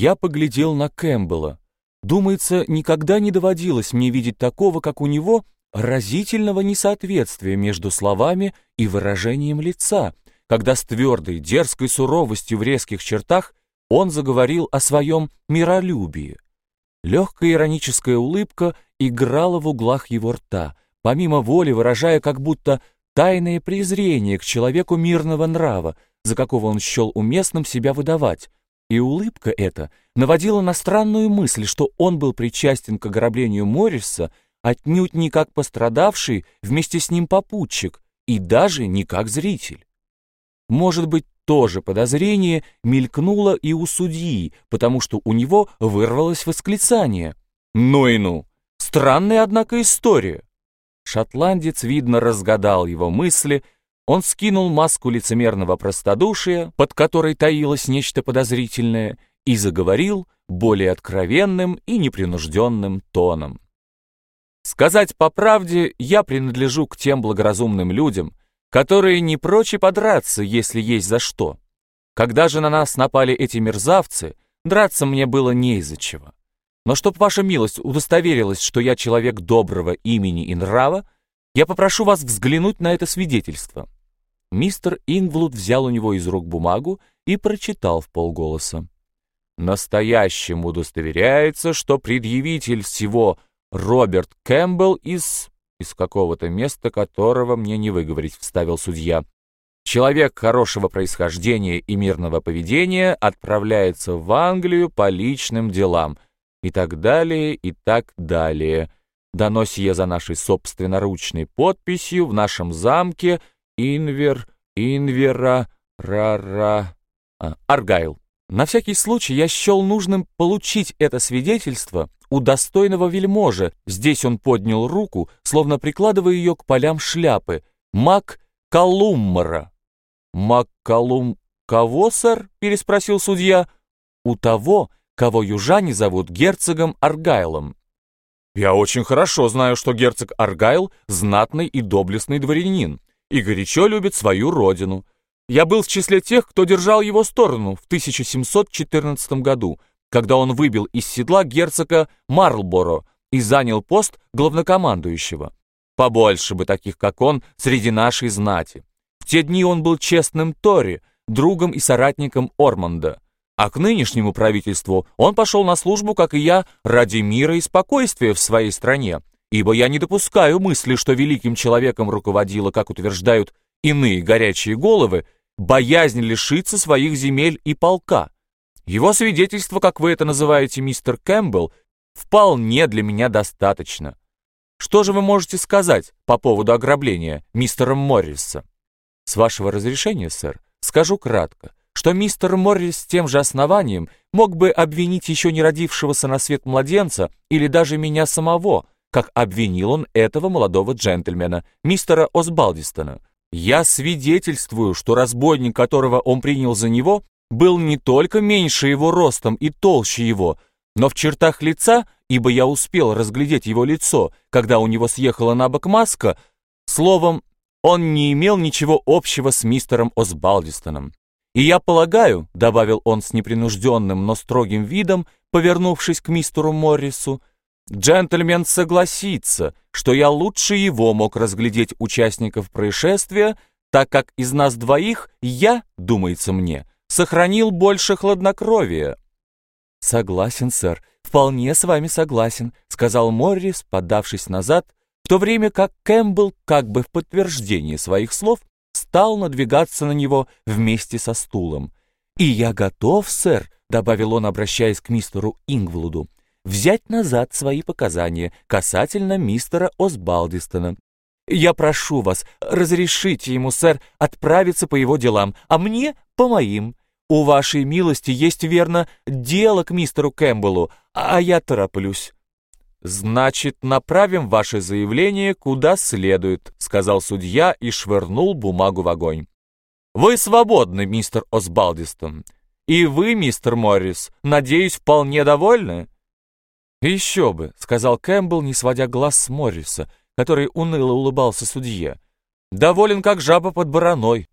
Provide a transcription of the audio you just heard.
Я поглядел на Кэмпбелла. Думается, никогда не доводилось мне видеть такого, как у него, разительного несоответствия между словами и выражением лица, когда с твердой, дерзкой суровостью в резких чертах он заговорил о своем миролюбии. Легкая ироническая улыбка играла в углах его рта, помимо воли выражая как будто тайное презрение к человеку мирного нрава, за какого он счел уместным себя выдавать, и улыбка эта наводила на странную мысль, что он был причастен к ограблению Морриса отнюдь не как пострадавший вместе с ним попутчик и даже не как зритель. Может быть, тоже подозрение мелькнуло и у судьи, потому что у него вырвалось восклицание. «Ну и ну! Странная, однако, история!» Шотландец, видно, разгадал его мысли — он скинул маску лицемерного простодушия, под которой таилось нечто подозрительное, и заговорил более откровенным и непринужденным тоном. «Сказать по правде, я принадлежу к тем благоразумным людям, которые не прочь подраться, если есть за что. Когда же на нас напали эти мерзавцы, драться мне было не из-за чего. Но чтоб ваша милость удостоверилась, что я человек доброго имени и нрава, я попрошу вас взглянуть на это свидетельство. Мистер Ингвуд взял у него из рук бумагу и прочитал в полголоса. Настоящему удостоверяется, что предъявитель всего Роберт Кэмпбелл из... из какого-то места, которого мне не выговорить, вставил судья. Человек хорошего происхождения и мирного поведения отправляется в Англию по личным делам и так далее, и так далее. Дано сие за нашей собственноручной подписью в нашем замке Инвер, Инвера, Ра-Ра... А, Аргайл. На всякий случай я счел нужным получить это свидетельство у достойного вельможа. Здесь он поднял руку, словно прикладывая ее к полям шляпы. Мак Колуммара. Мак Колум... Кого, сэр? переспросил судья. У того, кого южане зовут герцогом Аргайлом. Я очень хорошо знаю, что герцог Аргайл — знатный и доблестный дворянин и горячо любит свою родину. Я был в числе тех, кто держал его сторону в 1714 году, когда он выбил из седла герцога Марлборо и занял пост главнокомандующего. Побольше бы таких, как он, среди нашей знати. В те дни он был честным Тори, другом и соратником Орманда. А к нынешнему правительству он пошел на службу, как и я, ради мира и спокойствия в своей стране, ибо я не допускаю мысли, что великим человеком руководила, как утверждают иные горячие головы, боязнь лишиться своих земель и полка. Его свидетельство, как вы это называете, мистер Кэмпбелл, вполне для меня достаточно. Что же вы можете сказать по поводу ограбления мистера Морриса? С вашего разрешения, сэр, скажу кратко, что мистер Моррис с тем же основанием мог бы обвинить еще не родившегося на свет младенца или даже меня самого, как обвинил он этого молодого джентльмена, мистера Осбалдистона. Я свидетельствую, что разбойник, которого он принял за него, был не только меньше его ростом и толще его, но в чертах лица, ибо я успел разглядеть его лицо, когда у него съехала на бок маска, словом, он не имел ничего общего с мистером Осбалдистоном. И я полагаю, добавил он с непринужденным, но строгим видом, повернувшись к мистеру Моррису, Джентльмен согласится, что я лучше его мог разглядеть участников происшествия, так как из нас двоих я, думается мне, сохранил больше хладнокровия. «Согласен, сэр, вполне с вами согласен», — сказал Моррис, подавшись назад, в то время как Кэмпбелл, как бы в подтверждение своих слов, стал надвигаться на него вместе со стулом. «И я готов, сэр», — добавил он, обращаясь к мистеру Ингвлуду, взять назад свои показания касательно мистера Осбалдистона. Я прошу вас, разрешите ему, сэр, отправиться по его делам, а мне — по моим. У вашей милости есть, верно, дело к мистеру Кэмпбеллу, а я тороплюсь». «Значит, направим ваше заявление куда следует», — сказал судья и швырнул бумагу в огонь. «Вы свободны, мистер Осбалдистон. И вы, мистер Моррис, надеюсь, вполне довольны?» «Еще бы», — сказал Кэмпбелл, не сводя глаз с Морриса, который уныло улыбался судье. «Доволен, как жаба под бараной.